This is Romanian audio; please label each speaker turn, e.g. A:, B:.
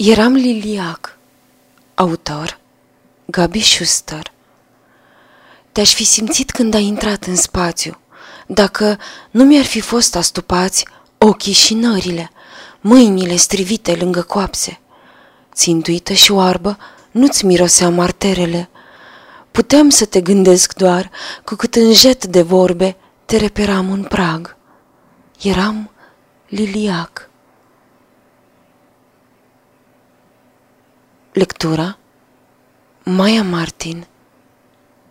A: Eram liliac. Autor Gabi Schuster Te-aș fi simțit când ai intrat în spațiu, dacă nu mi-ar fi fost astupați ochii și nările, mâinile strivite lângă coapse. Țintuită și oarbă, nu-ți miroseau marterele. Puteam să te gândesc doar cu cât în jet de vorbe te reperam în prag. Eram liliac. Lectura? Maya Martin